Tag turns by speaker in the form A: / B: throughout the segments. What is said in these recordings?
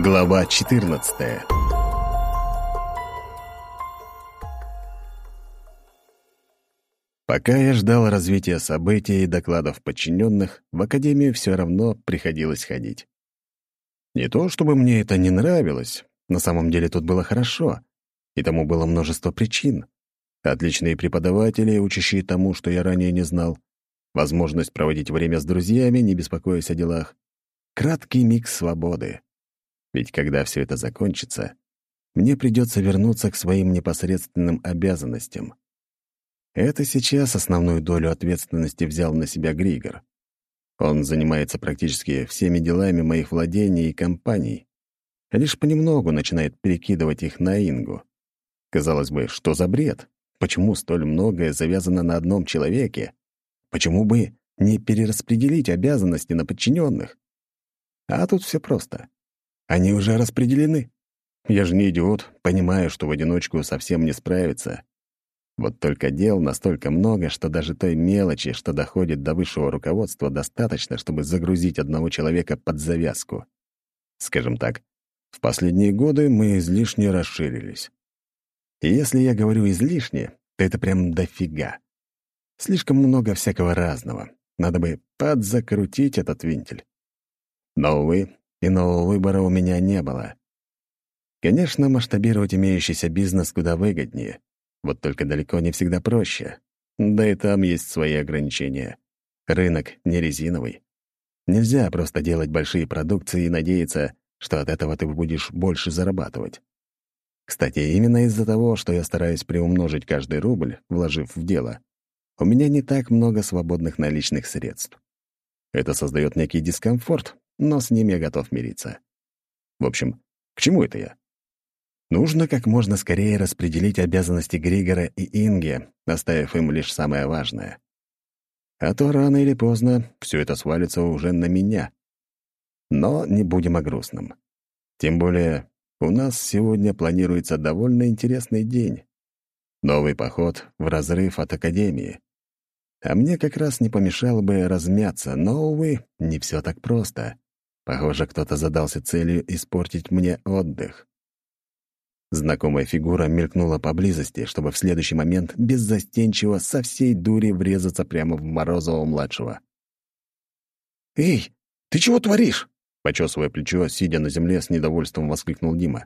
A: Глава 14 Пока я ждал развития событий и докладов подчиненных, в академию все равно приходилось ходить. Не то чтобы мне это не нравилось, на самом деле тут было хорошо, и тому было множество причин. Отличные преподаватели, учащие тому, что я ранее не знал, возможность проводить время с друзьями, не беспокоясь о делах, краткий миг свободы. Ведь когда все это закончится, мне придется вернуться к своим непосредственным обязанностям. Это сейчас основную долю ответственности взял на себя Григор. Он занимается практически всеми делами моих владений и компаний, лишь понемногу начинает перекидывать их на Ингу. Казалось бы, что за бред? Почему столь многое завязано на одном человеке? Почему бы не перераспределить обязанности на подчиненных? А тут все просто. Они уже распределены. Я же не идиот, понимаю, что в одиночку совсем не справиться. Вот только дел настолько много, что даже той мелочи, что доходит до высшего руководства, достаточно, чтобы загрузить одного человека под завязку. Скажем так, в последние годы мы излишне расширились. И если я говорю «излишне», то это прям дофига. Слишком много всякого разного. Надо бы подзакрутить этот винтель. Но, увы, Иного выбора у меня не было. Конечно, масштабировать имеющийся бизнес куда выгоднее. Вот только далеко не всегда проще. Да и там есть свои ограничения. Рынок не резиновый. Нельзя просто делать большие продукции и надеяться, что от этого ты будешь больше зарабатывать. Кстати, именно из-за того, что я стараюсь приумножить каждый рубль, вложив в дело, у меня не так много свободных наличных средств. Это создает некий дискомфорт, но с ним я готов мириться. В общем, к чему это я? Нужно как можно скорее распределить обязанности Григора и Инге, оставив им лишь самое важное. А то рано или поздно все это свалится уже на меня. Но не будем о грустном. Тем более у нас сегодня планируется довольно интересный день. Новый поход в разрыв от Академии. А мне как раз не помешало бы размяться, но, увы, не все так просто. Похоже, кто-то задался целью испортить мне отдых. Знакомая фигура мелькнула поблизости, чтобы в следующий момент беззастенчиво со всей дури врезаться прямо в Морозова-младшего.
B: «Эй, ты чего творишь?»
A: Почесывая плечо, сидя на земле, с недовольством воскликнул Дима.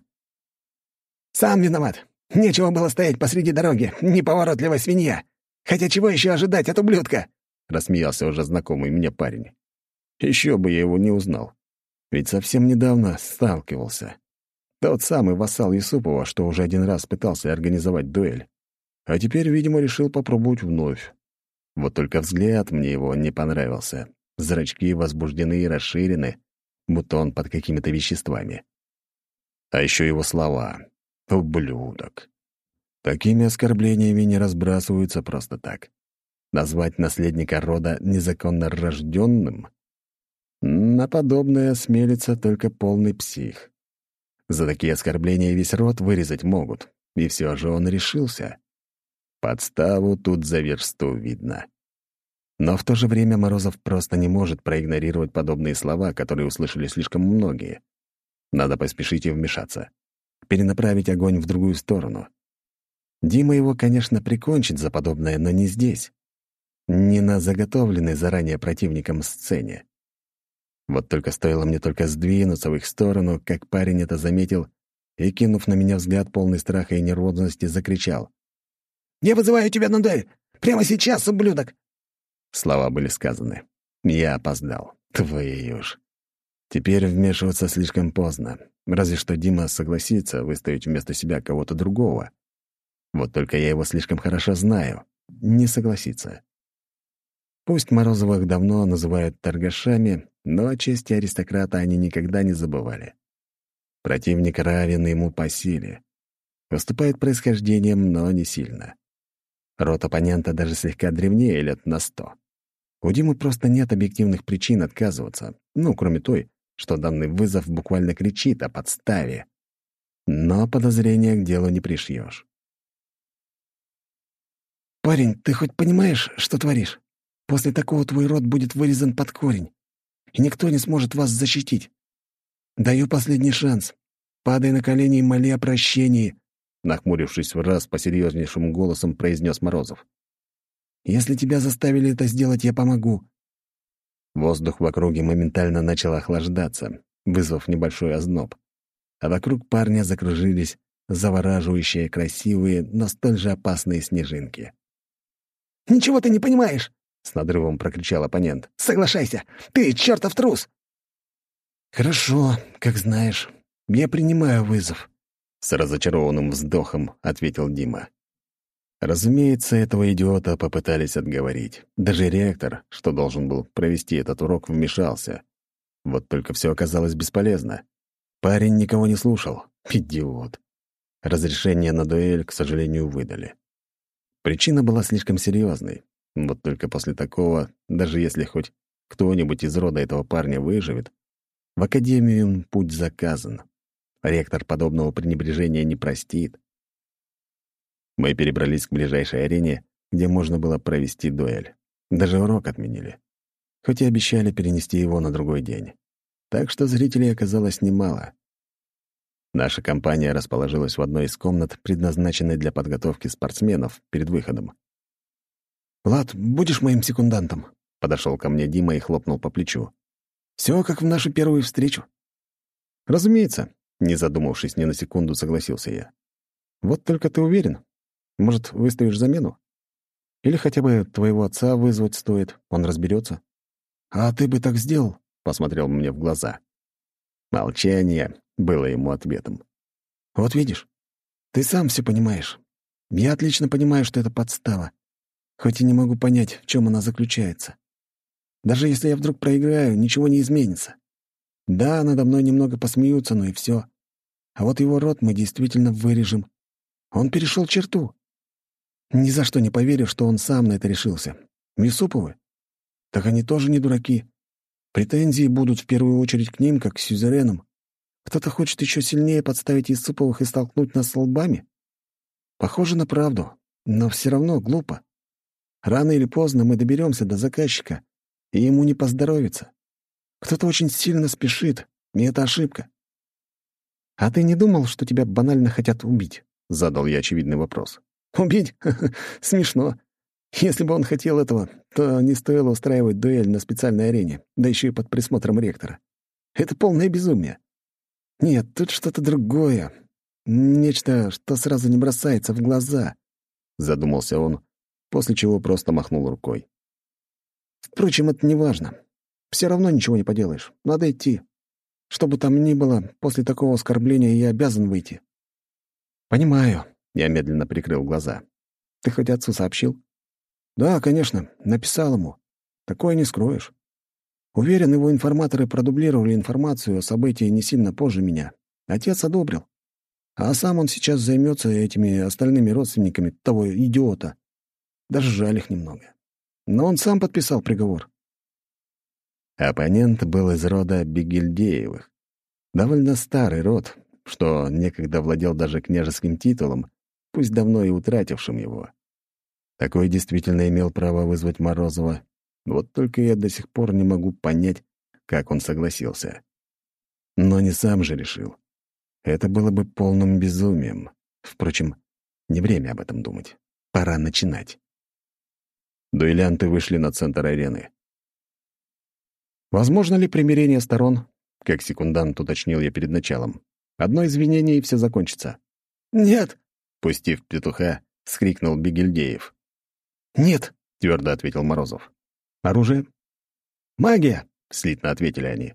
B: «Сам виноват. Нечего было стоять посреди дороги, неповоротливая свинья. Хотя чего еще ожидать от ублюдка?»
A: — рассмеялся уже знакомый мне парень. Еще бы я его не узнал. Ведь совсем недавно сталкивался. Тот самый вассал Юсупова, что уже один раз пытался организовать дуэль. А теперь, видимо, решил попробовать вновь. Вот только взгляд мне его не понравился. Зрачки возбуждены и расширены, будто он под какими-то веществами. А еще его слова. «Ублюдок». Такими оскорблениями не разбрасываются просто так. Назвать наследника рода незаконно рожденным — на подобное смелится только полный псих. За такие оскорбления весь рот вырезать могут, и все же он решился. Подставу тут за версту видно. Но в то же время Морозов просто не может проигнорировать подобные слова, которые услышали слишком многие. Надо поспешить и вмешаться. Перенаправить огонь в другую сторону. Дима его, конечно, прикончит за подобное, но не здесь. Не на заготовленной заранее противником сцене. Вот только стоило мне только сдвинуться в их сторону, как парень это заметил и, кинув на меня взгляд полный страха и нервозности, закричал.
B: «Я вызываю тебя на дуэль! Прямо сейчас, ублюдок!»
A: Слова были сказаны. Я опоздал. Твою ж. Теперь вмешиваться слишком поздно. Разве что Дима согласится выставить вместо себя кого-то другого. Вот только я его слишком хорошо знаю. Не согласится. Пусть Морозовых давно называют торгашами, но о чести аристократа они никогда не забывали. Противник равен ему по силе. Выступает происхождением, но не сильно. Рот оппонента даже слегка древнее лет на сто. У Димы просто нет объективных причин отказываться, ну, кроме той, что данный вызов буквально кричит о подставе. Но подозрения к делу не пришьешь.
B: «Парень, ты хоть понимаешь, что творишь? После такого твой род будет вырезан под корень и никто не сможет вас защитить. Даю последний шанс. Падай на колени и моли о прощении», — нахмурившись в раз посерьезнейшим голосом произнес Морозов. «Если тебя заставили это сделать, я помогу».
A: Воздух в округе моментально начал охлаждаться, вызвав небольшой озноб. А вокруг парня закружились завораживающие красивые, но столь же опасные снежинки.
B: «Ничего ты не понимаешь!»
A: — с надрывом прокричал оппонент.
B: «Соглашайся! Ты чертов трус!»
A: «Хорошо, как знаешь. Я принимаю вызов», — с разочарованным вздохом ответил Дима. Разумеется, этого идиота попытались отговорить. Даже ректор, что должен был провести этот урок, вмешался. Вот только все оказалось бесполезно. Парень никого не слушал. Идиот. Разрешение на дуэль, к сожалению, выдали. Причина была слишком серьезной. Вот только после такого, даже если хоть кто-нибудь из рода этого парня выживет, в академию путь заказан. Ректор подобного пренебрежения не простит. Мы перебрались к ближайшей арене, где можно было провести дуэль. Даже урок отменили. Хоть и обещали перенести его на другой день. Так что зрителей оказалось немало. Наша компания расположилась в одной из комнат, предназначенной для подготовки спортсменов перед выходом.
B: «Влад, будешь моим секундантом?»
A: — подошел ко мне Дима и хлопнул по плечу.
B: Все как в нашу первую встречу».
A: «Разумеется», — не задумавшись ни на секунду, согласился я. «Вот только ты уверен? Может, выставишь замену? Или хотя бы твоего отца вызвать стоит, он разберется.
B: «А ты бы так сделал?»
A: — посмотрел мне в глаза. Молчание было ему ответом.
B: «Вот видишь, ты сам все понимаешь. Я отлично понимаю, что это подстава, хоть и не могу понять, в чем она заключается. Даже если я вдруг проиграю, ничего не изменится. Да, надо мной немного посмеются, но и все. А вот его рот мы действительно вырежем. Он перешел черту. Ни за что не поверю, что он сам на это решился. Юсуповы? Так они тоже не дураки. Претензии будут в первую очередь к ним, как к сюзеренам. Кто-то хочет еще сильнее подставить Юсуповых и столкнуть нас с лбами? Похоже на правду, но все равно глупо. Рано или поздно мы доберемся до заказчика, и ему не поздоровится. Кто-то очень сильно спешит, и это ошибка. «А ты не думал, что тебя банально хотят убить?» — задал я очевидный вопрос. «Убить? Смешно. Если бы он хотел этого, то не стоило устраивать дуэль на специальной арене, да еще и под присмотром ректора. Это полное безумие. Нет, тут что-то другое. Нечто, что сразу не бросается в глаза», — задумался он, после чего просто махнул рукой. Впрочем, это не важно. Все равно ничего не поделаешь. Надо идти. Что бы там ни было, после такого оскорбления я обязан выйти. Понимаю. Я медленно прикрыл глаза. Ты хоть отцу сообщил? Да, конечно. Написал ему. Такое не скроешь. Уверен, его информаторы продублировали информацию о событии не сильно позже меня. Отец одобрил. А сам он сейчас займется этими остальными родственниками того идиота. Даже жаль их немного. Но он сам подписал приговор.
A: Оппонент был из рода Бегильдеевых. Довольно старый род, что некогда владел даже княжеским титулом, пусть давно и утратившим его. Такой действительно имел право вызвать Морозова. Вот только я до сих пор не могу понять, как он согласился. Но не сам же решил. Это было бы полным безумием. Впрочем, не время об этом думать. Пора начинать. Дуэлянты вышли на центр арены. «Возможно ли примирение сторон?» — как секундант уточнил я перед началом. «Одно извинение, и все закончится».
B: «Нет!»
A: — пустив петуха, скрикнул Бегельдеев.
B: «Нет!»
A: — твердо ответил Морозов. «Оружие?»
B: «Магия!»
A: — слитно ответили они.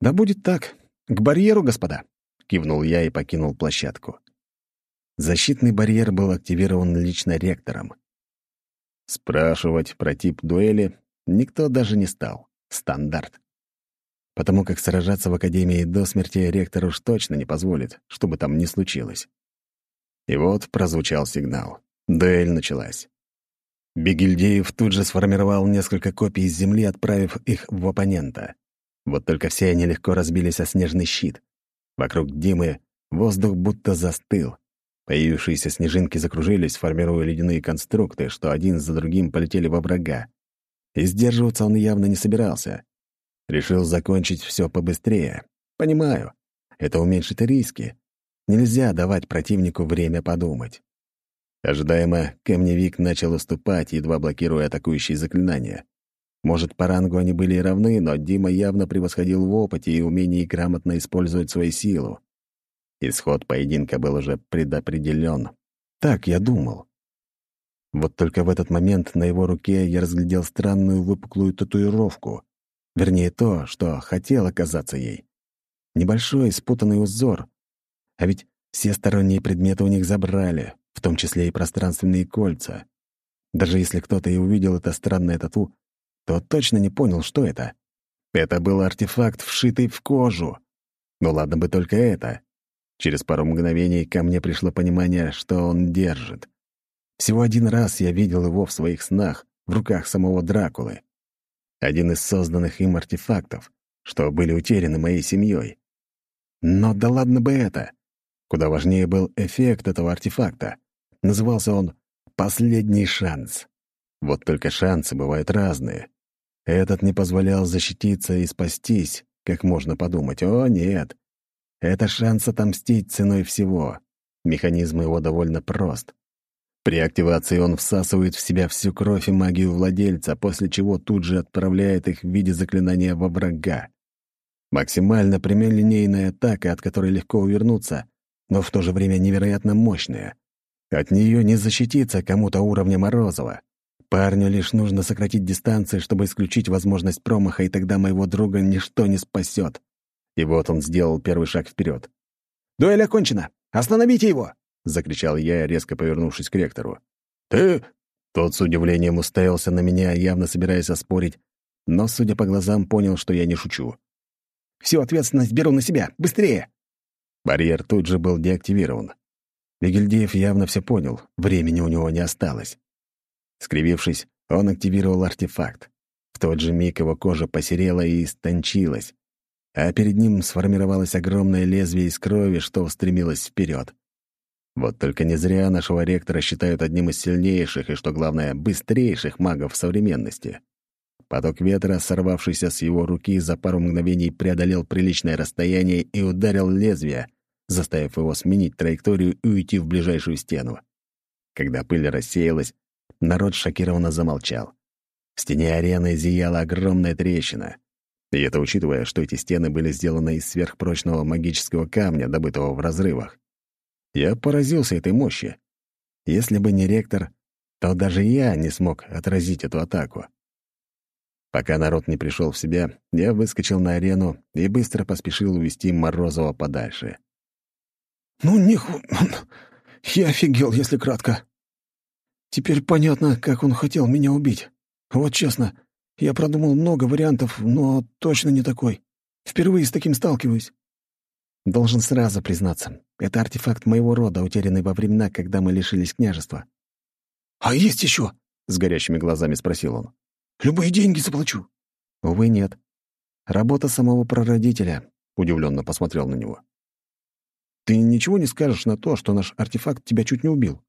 B: «Да будет так. К барьеру, господа!»
A: — кивнул я и покинул площадку. Защитный барьер был активирован лично ректором. Спрашивать про тип дуэли никто даже не стал. Стандарт. Потому как сражаться в Академии до смерти ректор уж точно не позволит, что бы там ни случилось. И вот прозвучал сигнал. Дуэль началась. Бегильдеев тут же сформировал несколько копий из земли, отправив их в оппонента. Вот только все они легко разбились о снежный щит. Вокруг Димы воздух будто застыл. Появившиеся снежинки закружились, формируя ледяные конструкты, что один за другим полетели во врага. И сдерживаться он явно не собирался. Решил закончить все побыстрее. Понимаю, это уменьшит риски. Нельзя давать противнику время подумать. Ожидаемо, камневик начал уступать, едва блокируя атакующие заклинания. Может, по рангу они были и равны, но Дима явно превосходил в опыте и умении грамотно использовать свою силу. Исход поединка был уже предопределен. Так я думал. Вот только в этот момент на его руке я разглядел странную выпуклую татуировку. Вернее, то, что хотел оказаться ей. Небольшой спутанный узор. А ведь все сторонние предметы у них забрали, в том числе и пространственные кольца. Даже если кто-то и увидел это странное тату, то точно не понял, что это. Это был артефакт, вшитый в кожу. Ну ладно бы только это. Через пару мгновений ко мне пришло понимание, что он держит. Всего один раз я видел его в своих снах, в руках самого Дракулы. Один из созданных им артефактов, что были утеряны моей семьей. Но да ладно бы это. Куда важнее был эффект этого артефакта. Назывался он «Последний шанс». Вот только шансы бывают разные. Этот не позволял защититься и спастись, как можно подумать. О, нет. Это шанс отомстить ценой всего. Механизм его довольно прост. При активации он всасывает в себя всю кровь и магию владельца, после чего тут же отправляет их в виде заклинания во врага. Максимально прямолинейная атака, от которой легко увернуться, но в то же время невероятно мощная. От нее не защититься кому-то уровня Морозова. Парню лишь нужно сократить дистанцию, чтобы исключить возможность промаха, и тогда моего друга ничто не спасет. И вот он сделал первый шаг вперед.
B: «Дуэль окончена! Остановите его!»
A: — закричал я, резко повернувшись к ректору. «Ты...» Тот с удивлением уставился на меня, явно собираясь оспорить, но, судя по глазам, понял, что я не шучу.
B: «Всю ответственность беру на себя! Быстрее!»
A: Барьер тут же был деактивирован. Вигельдеев явно все понял, времени у него не осталось. Скривившись, он активировал артефакт. В тот же миг его кожа посерела и истончилась, а перед ним сформировалось огромное лезвие из крови, что устремилось вперед. Вот только не зря нашего ректора считают одним из сильнейших и, что главное, быстрейших магов современности. Поток ветра, сорвавшийся с его руки, за пару мгновений преодолел приличное расстояние и ударил лезвие, заставив его сменить траекторию и уйти в ближайшую стену. Когда пыль рассеялась, народ шокированно замолчал. В стене арены зияла огромная трещина. И это учитывая, что эти стены были сделаны из сверхпрочного магического камня, добытого в разрывах. Я поразился этой мощи. Если бы не ректор, то даже я не смог отразить эту атаку. Пока народ не пришел в себя, я выскочил на арену и быстро поспешил увести Морозова подальше.
B: «Ну, ниху... Я офигел, если кратко. Теперь понятно, как он хотел меня убить. Вот честно, я продумал много вариантов, но точно не такой. Впервые с таким сталкиваюсь.
A: Должен сразу признаться, это артефакт моего рода, утерянный во времена, когда мы лишились княжества.
B: «А есть еще?» — с горящими глазами спросил он. «Любые деньги заплачу».
A: «Увы, нет. Работа самого прародителя», — удивленно посмотрел на него.
B: «Ты ничего не скажешь на то, что наш артефакт тебя чуть не убил?»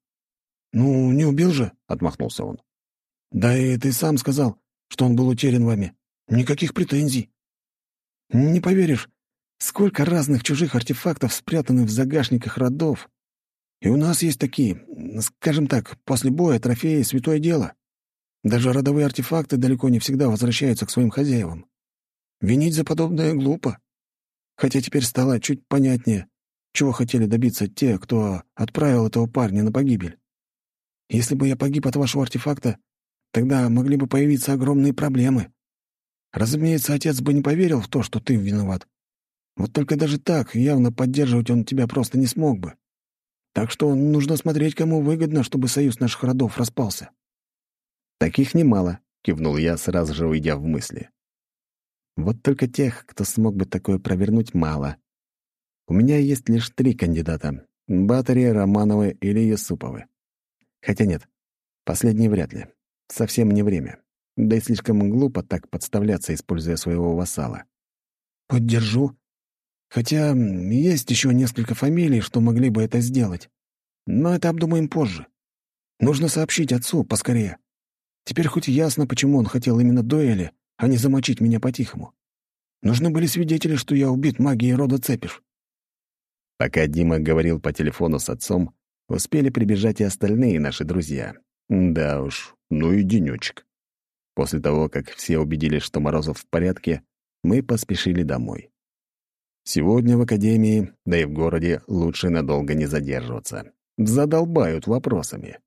B: «Ну, не убил же», — отмахнулся он. «Да и ты сам сказал, что он был утерян вами. Никаких претензий. Не поверишь, сколько разных чужих артефактов спрятаны в загашниках родов. И у нас есть такие, скажем так, после боя трофеи — святое дело. Даже родовые артефакты далеко не всегда возвращаются к своим хозяевам. Винить за подобное глупо. Хотя теперь стало чуть понятнее, чего хотели добиться те, кто отправил этого парня на погибель. Если бы я погиб от вашего артефакта, Тогда могли бы появиться огромные проблемы. Разумеется, отец бы не поверил в то, что ты виноват. Вот только даже так явно поддерживать он тебя просто не смог бы. Так что нужно смотреть, кому выгодно, чтобы союз наших родов распался».
A: «Таких немало», — кивнул я, сразу же уйдя в мысли. «Вот только тех, кто смог бы такое провернуть, мало. У меня есть лишь три кандидата — Батари, Романовы или Юсуповы. Хотя нет, последние вряд ли. Совсем не время. Да и слишком глупо так подставляться, используя своего вассала.
B: «Поддержу. Хотя есть еще несколько фамилий, что могли бы это сделать. Но это обдумаем позже. Нужно сообщить отцу поскорее. Теперь хоть ясно, почему он хотел именно дуэли, а не замочить меня по-тихому. Нужны были свидетели, что я убит магией рода Цепиш».
A: Пока Дима говорил по телефону с отцом, успели прибежать и остальные наши друзья. Да уж, ну и денечек. После того, как все убедились, что Морозов в порядке, мы поспешили домой. Сегодня в академии, да и в городе, лучше надолго не задерживаться. Задолбают вопросами.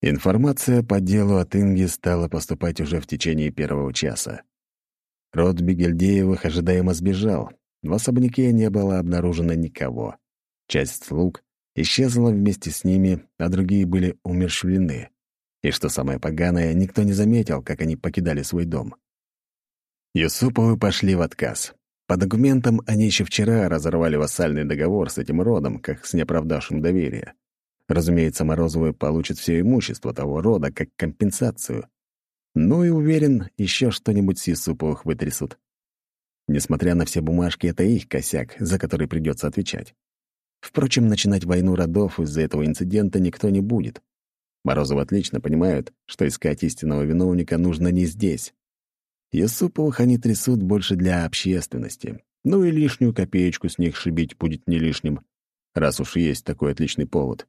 A: Информация по делу от Инги стала поступать уже в течение первого часа. Род Бегельдеевых ожидаемо сбежал. В особняке не было обнаружено никого. Часть слуг исчезла вместе с ними, а другие были умерщвлены. И что самое поганое, никто не заметил, как они покидали свой дом. Юсуповы пошли в отказ. По документам они еще вчера разорвали вассальный договор с этим родом, как с неоправдавшим доверие. Разумеется, Морозовы получат все имущество того рода как компенсацию. Ну и уверен, еще что-нибудь с Юсуповых вытрясут. Несмотря на все бумажки, это их косяк, за который придется отвечать. Впрочем, начинать войну родов из-за этого инцидента никто не будет. Морозовы отлично понимают, что искать истинного виновника нужно не здесь. Юсуповых они трясут больше для общественности. Ну и лишнюю копеечку с них шибить будет не лишним, раз уж есть такой отличный повод.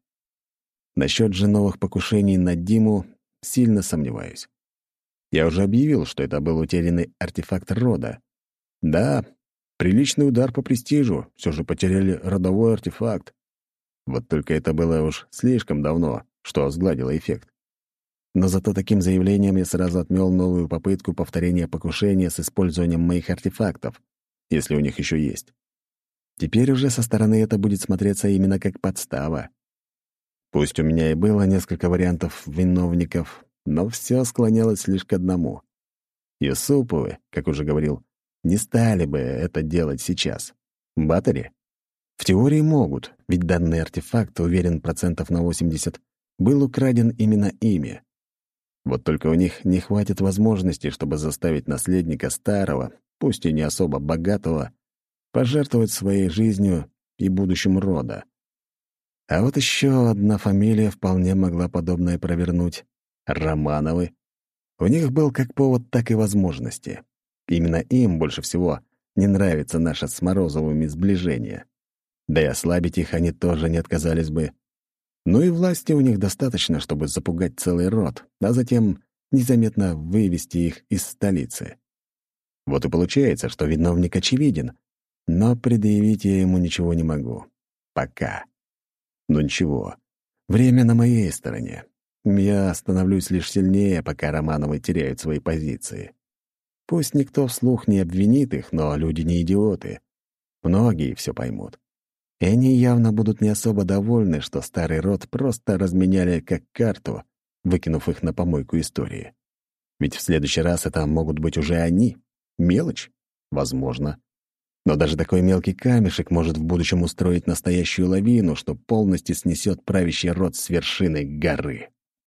A: Насчет же новых покушений на Диму сильно сомневаюсь. Я уже объявил, что это был утерянный артефакт рода. Да, Приличный удар по престижу, все же потеряли родовой артефакт. Вот только это было уж слишком давно, что сгладило эффект. Но зато таким заявлением я сразу отмел новую попытку повторения покушения с использованием моих артефактов, если у них еще есть. Теперь уже со стороны это будет смотреться именно как подстава. Пусть у меня и было несколько вариантов виновников, но все склонялось лишь к одному. Юсуповы, как уже говорил, не стали бы это делать сейчас. Батари? В теории могут, ведь данный артефакт, уверен процентов на 80, был украден именно ими. Вот только у них не хватит возможности, чтобы заставить наследника старого, пусть и не особо богатого, пожертвовать своей жизнью и будущим рода. А вот еще одна фамилия вполне могла подобное провернуть — Романовы. У них был как повод, так и возможности. Именно им больше всего не нравится наше с Морозовыми сближение. Да и ослабить их они тоже не отказались бы. Ну и власти у них достаточно, чтобы запугать целый род, а затем незаметно вывести их из столицы. Вот и получается, что виновник очевиден, но предъявить я ему ничего не могу. Пока. Но ничего. Время на моей стороне. Я становлюсь лишь сильнее, пока Романовы теряют свои позиции. Пусть никто вслух не обвинит их, но люди не идиоты. Многие все поймут. И они явно будут не особо довольны, что старый род просто разменяли как карту, выкинув их на помойку истории. Ведь в следующий раз это могут быть уже они. Мелочь? Возможно. Но даже такой мелкий камешек может в будущем устроить настоящую лавину, что полностью снесет правящий род с вершины горы.